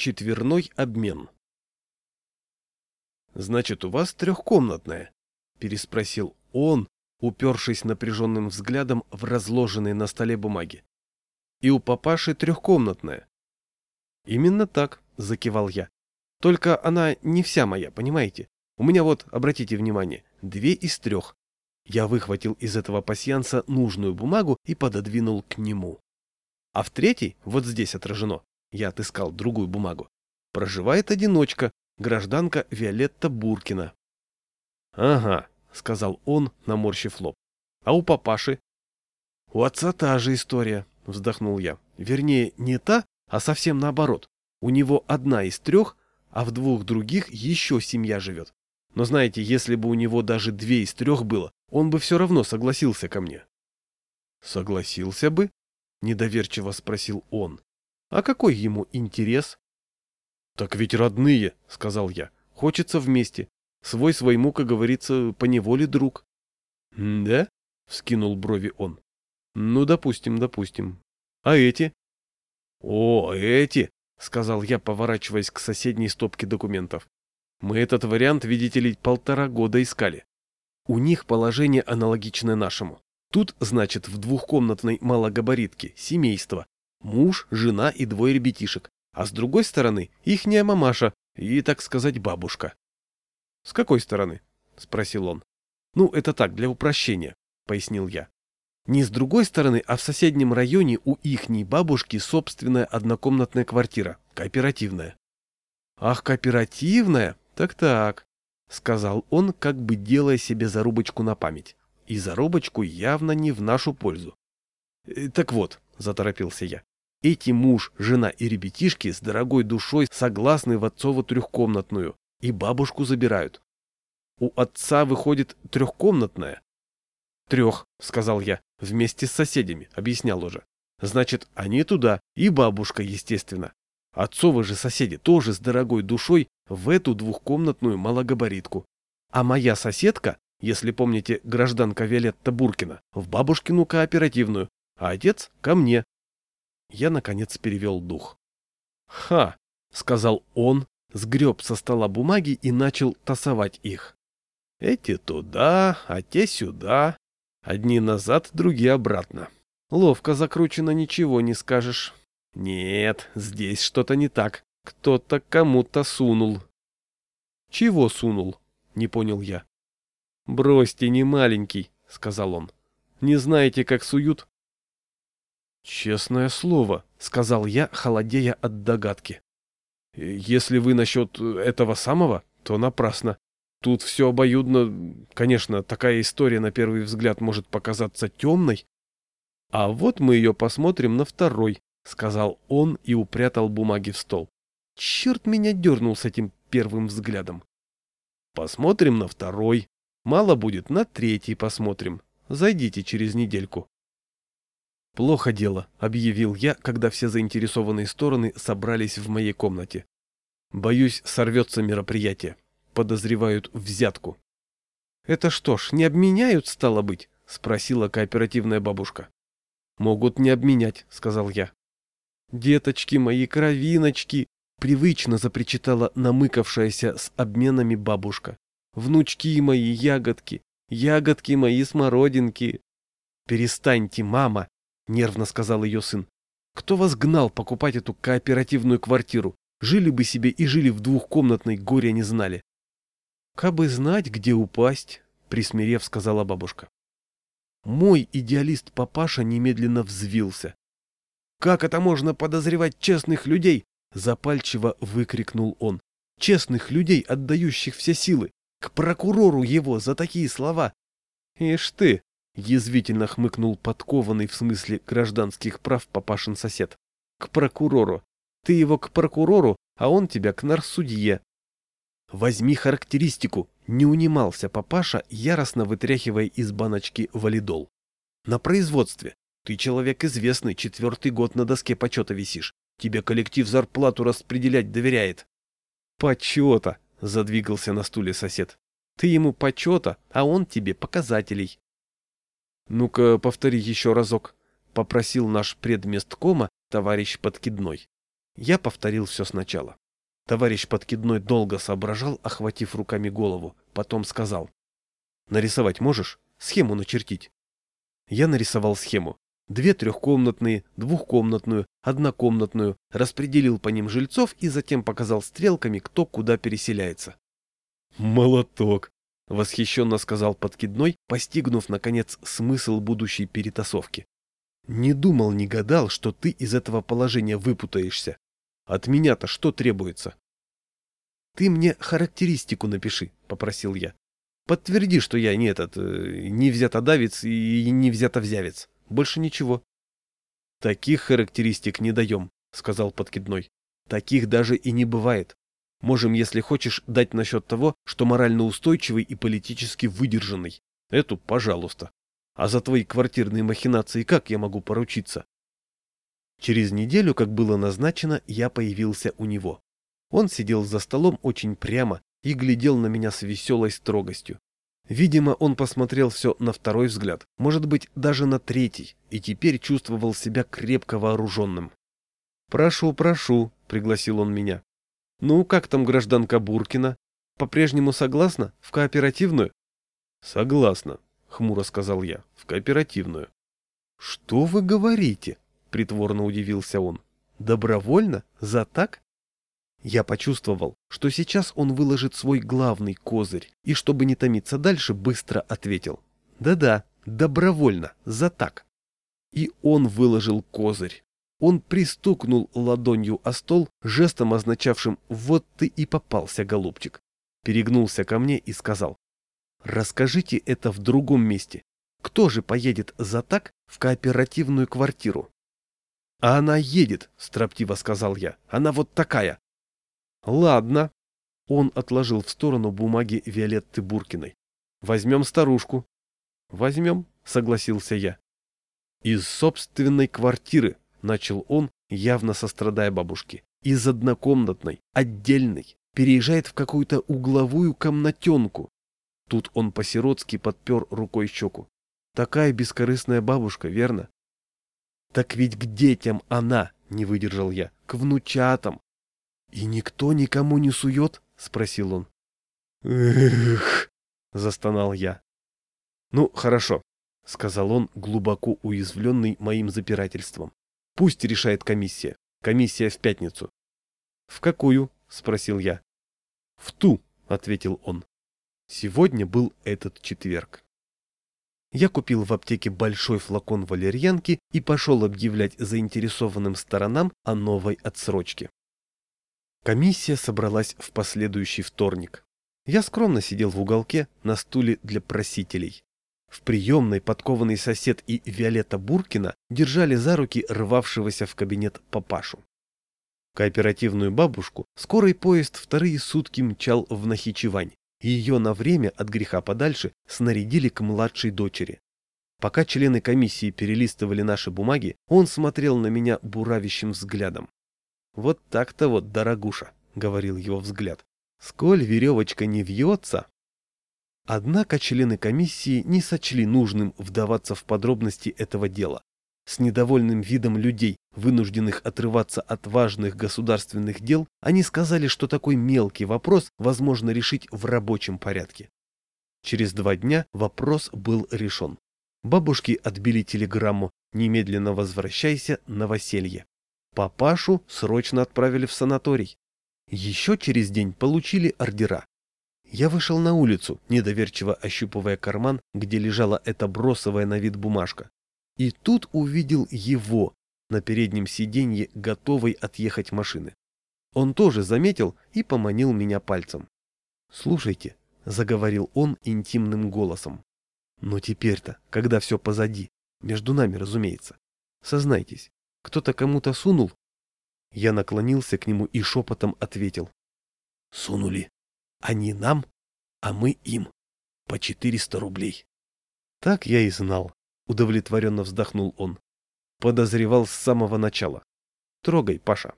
Четверной обмен. «Значит, у вас трехкомнатная?» — переспросил он, упершись напряженным взглядом в разложенные на столе бумаги. «И у папаши трехкомнатная». «Именно так», — закивал я. «Только она не вся моя, понимаете? У меня вот, обратите внимание, две из трех. Я выхватил из этого пасьянса нужную бумагу и пододвинул к нему. А в третьей, вот здесь отражено, я отыскал другую бумагу, проживает одиночка, гражданка Виолетта Буркина. — Ага, — сказал он, наморщив лоб. — А у папаши? — У отца та же история, — вздохнул я. Вернее, не та, а совсем наоборот. У него одна из трех, а в двух других еще семья живет. Но знаете, если бы у него даже две из трех было, он бы все равно согласился ко мне. — Согласился бы? — недоверчиво спросил он. — А какой ему интерес? — Так ведь родные, — сказал я. — Хочется вместе. Свой своему, как говорится, поневоле друг. — Да? — вскинул брови он. — Ну, допустим, допустим. А эти? — О, эти! — сказал я, поворачиваясь к соседней стопке документов. Мы этот вариант, видите ли, полтора года искали. У них положение аналогичное нашему. Тут, значит, в двухкомнатной малогабаритке семейство. Муж, жена и двое ребятишек. А с другой стороны, ихняя мамаша и, так сказать, бабушка. — С какой стороны? — спросил он. — Ну, это так, для упрощения, — пояснил я. Не с другой стороны, а в соседнем районе у ихней бабушки собственная однокомнатная квартира, кооперативная. Ах, кооперативная? Так-так, сказал он, как бы делая себе зарубочку на память. И зарубочку явно не в нашу пользу. «Э, так вот, заторопился я. Эти муж, жена и ребятишки с дорогой душой согласны в отцову трехкомнатную и бабушку забирают. У отца выходит трехкомнатная. Трех, сказал я, вместе с соседями, объяснял уже. Значит, они туда, и бабушка, естественно. Отцовы же соседи тоже с дорогой душой в эту двухкомнатную малогабаритку. А моя соседка, если помните, гражданка Виолетта Буркина, в бабушкину кооперативную, а отец ко мне. Я, наконец, перевел дух. «Ха!» — сказал он, сгреб со стола бумаги и начал тасовать их. Эти туда, а те сюда. Одни назад, другие обратно. Ловко закручено, ничего не скажешь. Нет, здесь что-то не так. Кто-то кому-то сунул. Чего сунул? Не понял я. Бросьте, не маленький, сказал он. Не знаете, как суют? Честное слово, сказал я, холодея от догадки. Если вы насчет этого самого, то напрасно. Тут все обоюдно. Конечно, такая история на первый взгляд может показаться темной. А вот мы ее посмотрим на второй, сказал он и упрятал бумаги в стол. Черт меня дернул с этим первым взглядом. Посмотрим на второй. Мало будет, на третий посмотрим. Зайдите через недельку. Плохо дело, объявил я, когда все заинтересованные стороны собрались в моей комнате. Боюсь, сорвется мероприятие. Подозревают взятку. Это что ж, не обменяют, стало быть? Спросила кооперативная бабушка. Могут не обменять, сказал я. Деточки мои, кровиночки, Привычно запричитала намыкавшаяся с обменами бабушка. «Внучки мои, ягодки, ягодки мои, смородинки!» «Перестаньте, мама!» — нервно сказал ее сын. «Кто вас гнал покупать эту кооперативную квартиру? Жили бы себе и жили в двухкомнатной, горя не знали». «Кабы знать, где упасть», — присмирев сказала бабушка. Мой идеалист папаша немедленно взвился. «Как это можно подозревать честных людей, Запальчиво выкрикнул он. Честных людей, отдающих все силы. К прокурору его за такие слова. Ишь ты, язвительно хмыкнул подкованный в смысле гражданских прав папашин сосед. К прокурору. Ты его к прокурору, а он тебя к нарсудье. Возьми характеристику. Не унимался папаша, яростно вытряхивая из баночки валидол. На производстве. Ты человек известный, четвертый год на доске почета висишь. Тебе коллектив зарплату распределять доверяет. Почета, задвигался на стуле сосед. Ты ему почета, а он тебе показателей. Ну-ка, повтори еще разок, попросил наш предместкома товарищ Подкидной. Я повторил все сначала. Товарищ подкидной долго соображал, охватив руками голову, потом сказал. «Нарисовать можешь? Схему начертить?» Я нарисовал схему. Две трехкомнатные, двухкомнатную, однокомнатную, распределил по ним жильцов и затем показал стрелками, кто куда переселяется. «Молоток!» — восхищенно сказал подкидной, постигнув, наконец, смысл будущей перетасовки. «Не думал, не гадал, что ты из этого положения выпутаешься. От меня-то что требуется?» «Ты мне характеристику напиши», — попросил я. Подтверди, что я не этот, э, не взятодавец и не взятовзявец. Больше ничего. Таких характеристик не даем, сказал подкидной. Таких даже и не бывает. Можем, если хочешь, дать насчет того, что морально устойчивый и политически выдержанный. Эту, пожалуйста. А за твои квартирные махинации как я могу поручиться? Через неделю, как было назначено, я появился у него. Он сидел за столом очень прямо, и глядел на меня с веселой строгостью. Видимо, он посмотрел все на второй взгляд, может быть, даже на третий, и теперь чувствовал себя крепко вооруженным. «Прошу, прошу», — пригласил он меня. «Ну, как там гражданка Буркина? По-прежнему согласна? В кооперативную?» «Согласна», — хмуро сказал я, — «в кооперативную». «Что вы говорите?» — притворно удивился он. «Добровольно? За так?» Я почувствовал, что сейчас он выложит свой главный козырь, и чтобы не томиться дальше, быстро ответил. Да-да, добровольно, за так. И он выложил козырь. Он пристукнул ладонью о стол, жестом означавшим «вот ты и попался, голубчик». Перегнулся ко мне и сказал «Расскажите это в другом месте. Кто же поедет за так в кооперативную квартиру?» «А она едет», — строптиво сказал я. «Она вот такая, Ладно. Он отложил в сторону бумаги Виолетты Буркиной. Возьмем старушку. Возьмем, согласился я. Из собственной квартиры, начал он, явно сострадая бабушке. Из однокомнатной, отдельной, переезжает в какую-то угловую комнатенку. Тут он по-сиротски подпер рукой щеку. Такая бескорыстная бабушка, верно? Так ведь к детям она, не выдержал я, к внучатам, «И никто никому не сует?» — спросил он. «Эх!» — застонал я. «Ну, хорошо», — сказал он, глубоко уязвленный моим запирательством. «Пусть решает комиссия. Комиссия в пятницу». «В какую?» — спросил я. «В ту», — ответил он. Сегодня был этот четверг. Я купил в аптеке большой флакон валерьянки и пошел объявлять заинтересованным сторонам о новой отсрочке. Комиссия собралась в последующий вторник. Я скромно сидел в уголке на стуле для просителей. В приемной подкованный сосед и Виолетта Буркина держали за руки рвавшегося в кабинет папашу. Кооперативную бабушку скорый поезд вторые сутки мчал в Нахичевань, и ее на время от греха подальше снарядили к младшей дочери. Пока члены комиссии перелистывали наши бумаги, он смотрел на меня буравящим взглядом. Вот так-то вот, дорогуша, говорил его взгляд. Сколь веревочка не вьется. Однако члены комиссии не сочли нужным вдаваться в подробности этого дела. С недовольным видом людей, вынужденных отрываться от важных государственных дел, они сказали, что такой мелкий вопрос возможно решить в рабочем порядке. Через два дня вопрос был решен. Бабушки отбили телеграмму «Немедленно возвращайся, на новоселье». Папашу срочно отправили в санаторий. Еще через день получили ордера. Я вышел на улицу, недоверчиво ощупывая карман, где лежала эта бросовая на вид бумажка. И тут увидел его на переднем сиденье, готовой отъехать машины. Он тоже заметил и поманил меня пальцем. «Слушайте», — заговорил он интимным голосом. «Но теперь-то, когда все позади, между нами, разумеется, сознайтесь, кто-то кому-то сунул? Я наклонился к нему и шепотом ответил. Сунули. Они нам, а мы им. По четыреста рублей. Так я и знал. Удовлетворенно вздохнул он. Подозревал с самого начала. Трогай, Паша.